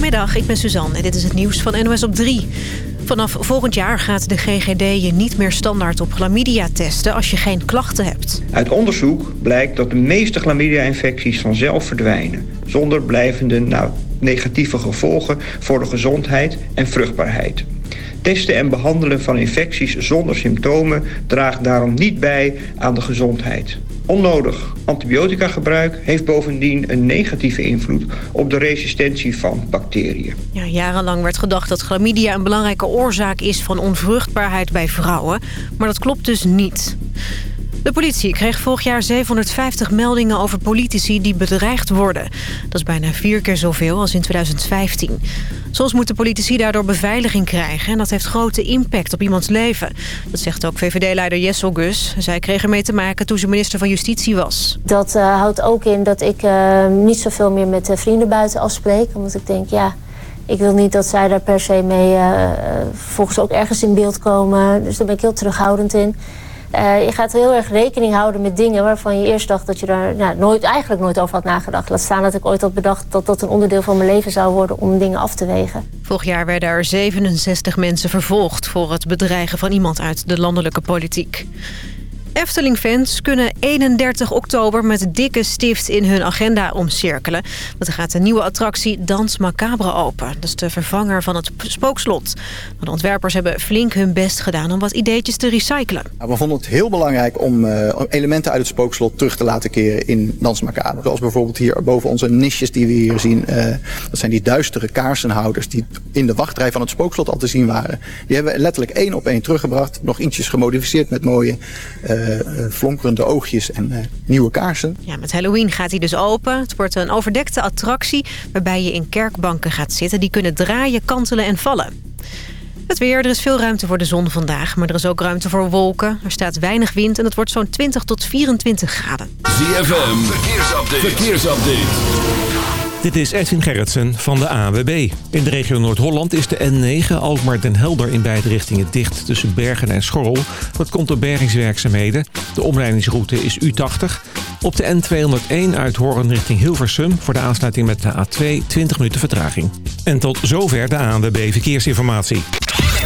Goedemiddag, ik ben Suzanne en dit is het nieuws van NOS op 3. Vanaf volgend jaar gaat de GGD je niet meer standaard op chlamydia testen als je geen klachten hebt. Uit onderzoek blijkt dat de meeste chlamydia-infecties vanzelf verdwijnen... zonder blijvende nou, negatieve gevolgen voor de gezondheid en vruchtbaarheid. Testen en behandelen van infecties zonder symptomen draagt daarom niet bij aan de gezondheid. Onnodig antibiotica gebruik heeft bovendien een negatieve invloed op de resistentie van bacteriën. Ja, jarenlang werd gedacht dat chlamydia een belangrijke oorzaak is van onvruchtbaarheid bij vrouwen. Maar dat klopt dus niet. De politie kreeg vorig jaar 750 meldingen over politici die bedreigd worden. Dat is bijna vier keer zoveel als in 2015. Soms moeten politici daardoor beveiliging krijgen... en dat heeft grote impact op iemands leven. Dat zegt ook VVD-leider Jessel Gus. Zij kreeg ermee te maken toen ze minister van Justitie was. Dat uh, houdt ook in dat ik uh, niet zoveel meer met uh, vrienden buiten afspreek. Omdat ik denk, ja, ik wil niet dat zij daar per se mee volgens ook ergens in beeld komen. Dus daar ben ik heel terughoudend in. Uh, je gaat heel erg rekening houden met dingen waarvan je eerst dacht dat je daar nou, nooit, eigenlijk nooit over had nagedacht. Laat staan dat ik ooit had bedacht dat dat een onderdeel van mijn leven zou worden om dingen af te wegen. Vorig jaar werden er 67 mensen vervolgd voor het bedreigen van iemand uit de landelijke politiek. Efteling-fans kunnen 31 oktober met dikke stift in hun agenda omcirkelen. Want er gaat een nieuwe attractie Dans Macabre open. Dat is de vervanger van het spookslot. De ontwerpers hebben flink hun best gedaan om wat ideetjes te recyclen. We vonden het heel belangrijk om uh, elementen uit het spookslot terug te laten keren in Dans Macabre. Zoals bijvoorbeeld hier boven onze nisjes die we hier zien. Uh, dat zijn die duistere kaarsenhouders die in de wachtrij van het spookslot al te zien waren. Die hebben we letterlijk één op één teruggebracht. Nog ietsjes gemodificeerd met mooie... Uh, uh, flonkerende oogjes en uh, nieuwe kaarsen. Ja, met Halloween gaat hij dus open. Het wordt een overdekte attractie waarbij je in kerkbanken gaat zitten. Die kunnen draaien, kantelen en vallen. Het weer, er is veel ruimte voor de zon vandaag, maar er is ook ruimte voor wolken. Er staat weinig wind en het wordt zo'n 20 tot 24 graden. ZFM, verkeersupdate. verkeersupdate. Dit is Edwin Gerritsen van de AWB. In de regio Noord-Holland is de N9 Alkmaar-Den Helder in beide richtingen dicht tussen Bergen en Schorrel. Dat komt door bergingswerkzaamheden. De omleidingsroute is U80. Op de N201 uit Hoorn richting Hilversum voor de aansluiting met de A2 20 minuten vertraging. En tot zover de ANWB Verkeersinformatie.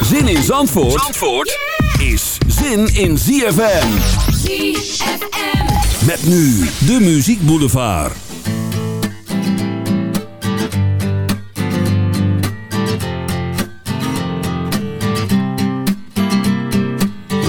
Zin in Zandvoort, Zandvoort is zin in ZFM. ZFM. Met nu de Muziek Boulevard.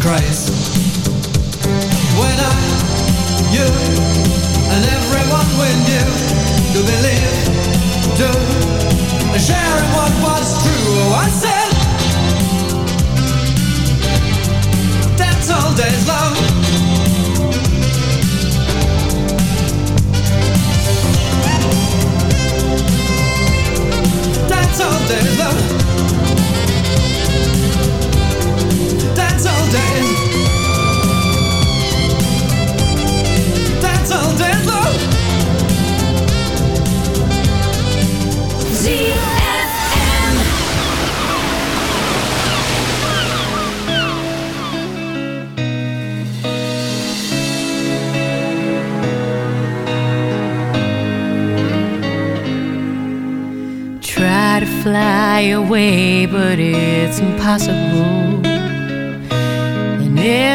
Christ. When I, you, and everyone we knew to believe, to sharing what was true. I said, that's all days long. That's all days long. Away, but it's impossible.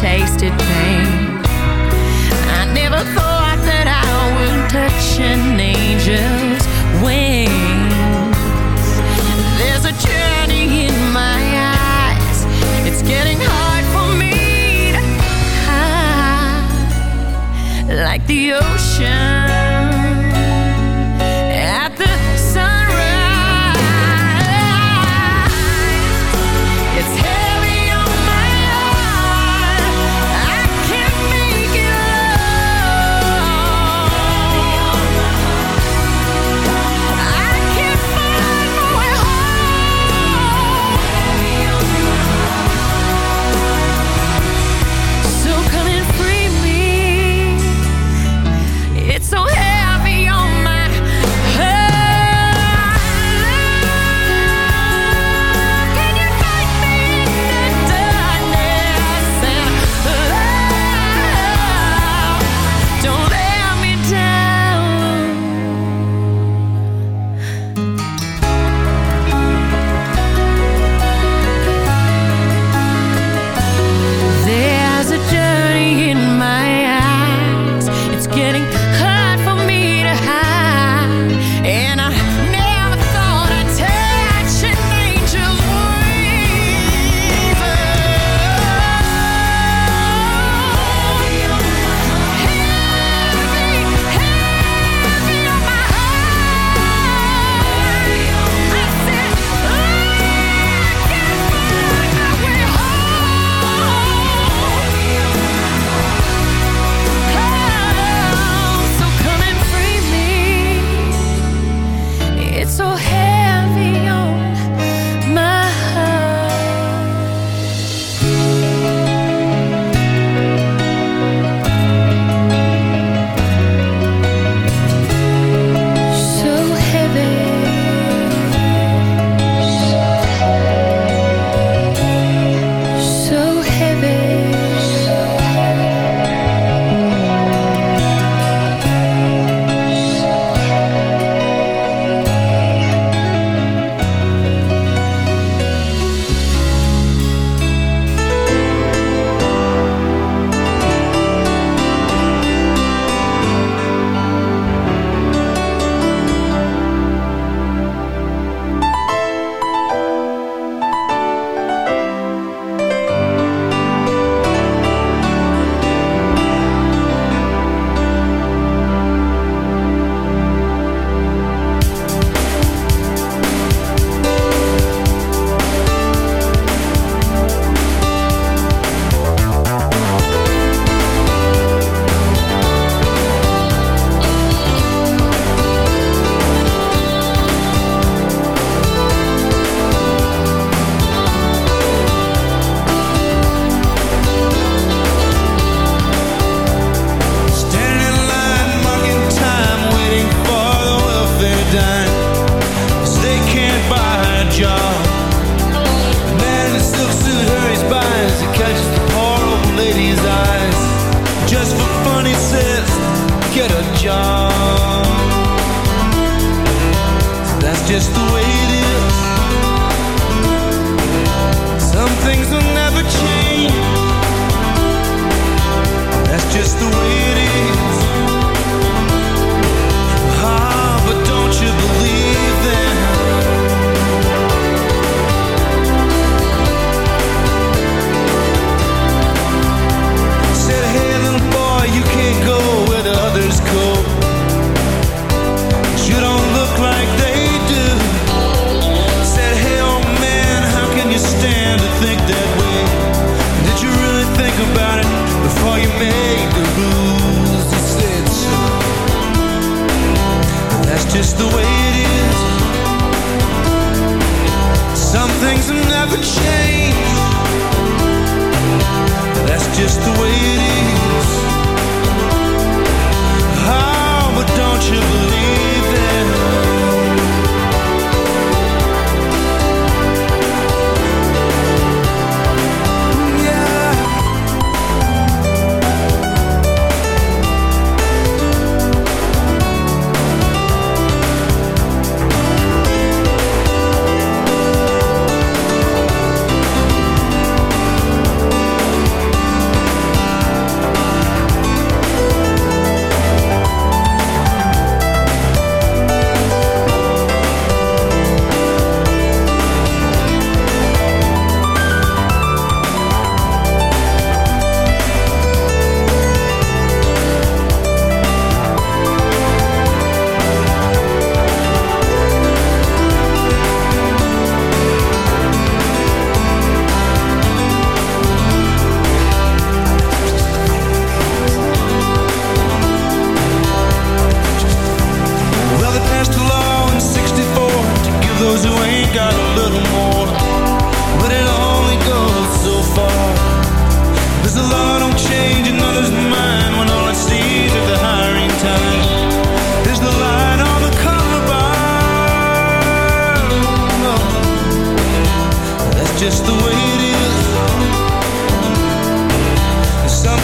Tasted pain. I never thought that I would touch an angel's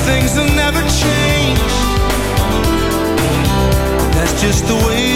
things will never change. That's just the way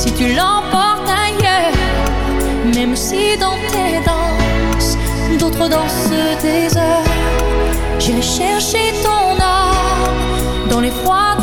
si tu l'emportes ailleurs, même si dans tes danses, d'autres dansent tes heures, j'irai chercher ton âme dans les froids.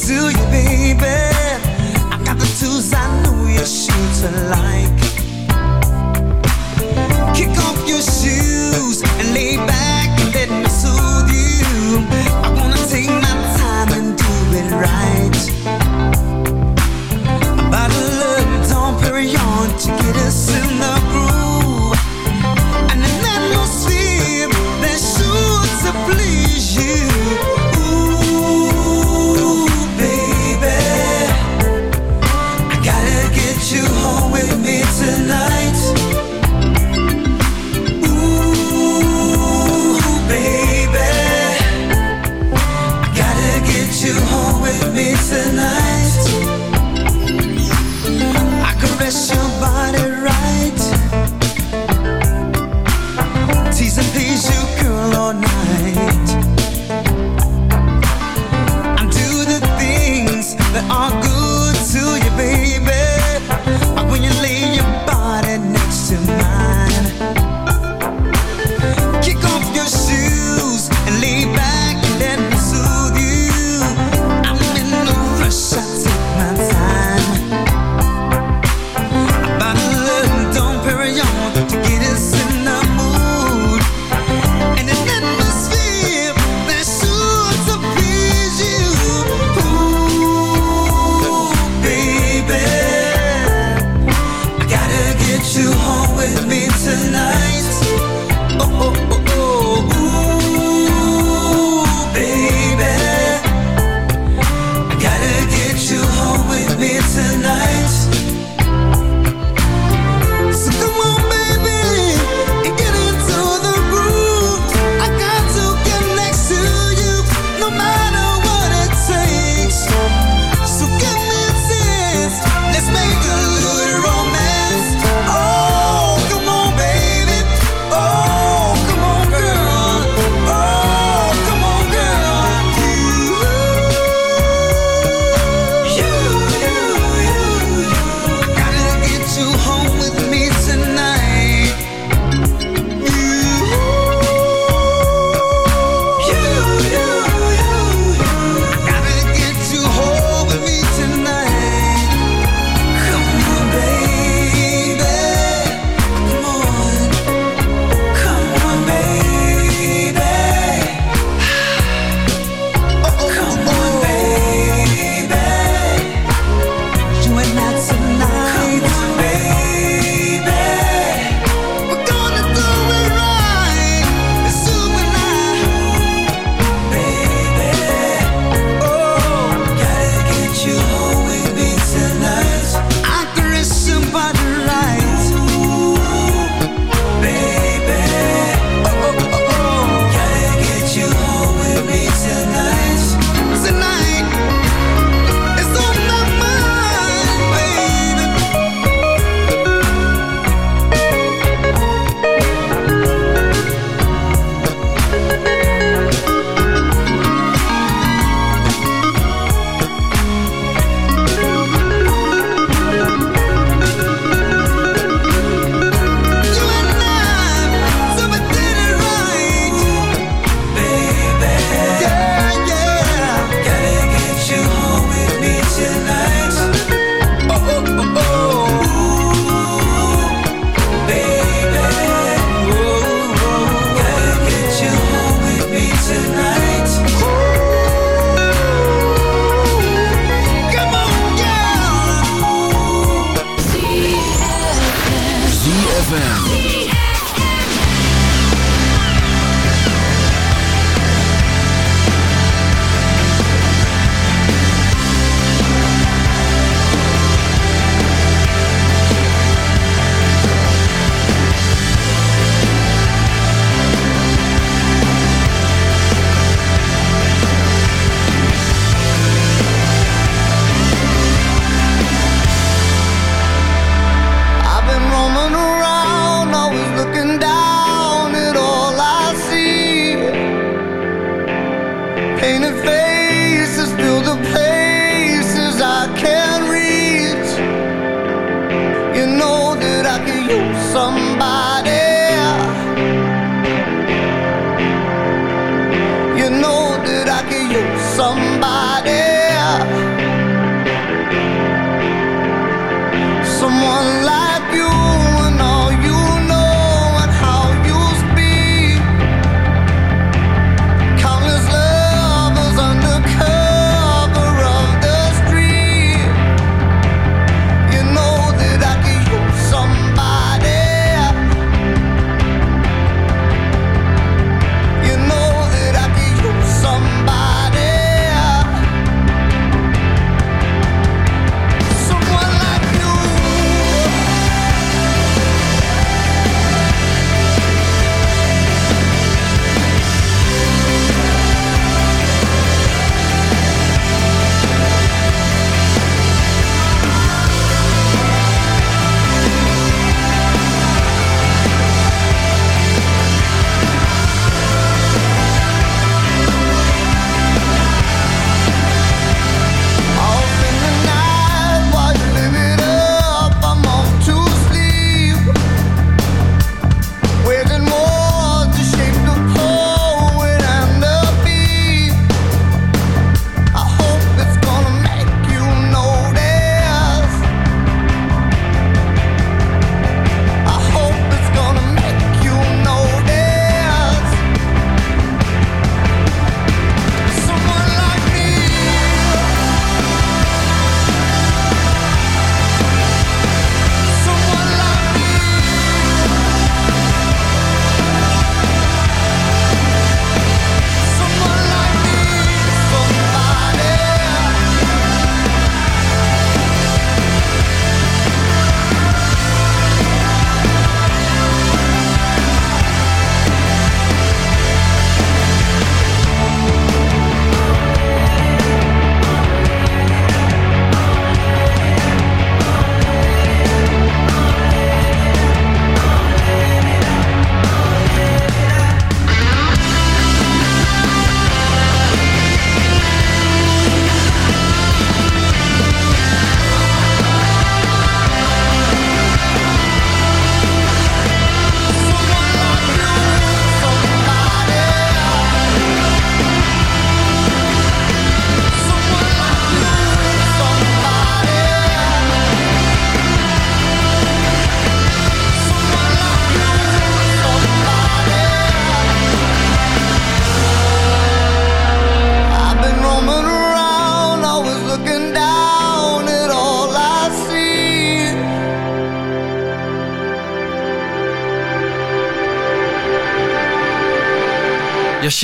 to you, baby. I got the tools I know your shoes to like. Kick off your shoes and lay back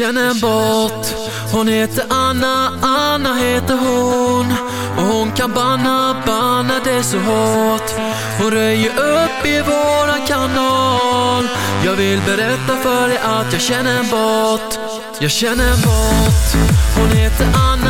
känner en båt. Hon heter Anna, Anna heter hon. Och hon kan banna, banna det så hårt. Hon röjer upp i våran kanal. Jag vill berätta för dig att jag känner en båt. Jag känner en båt. Hon heter Anna, Anna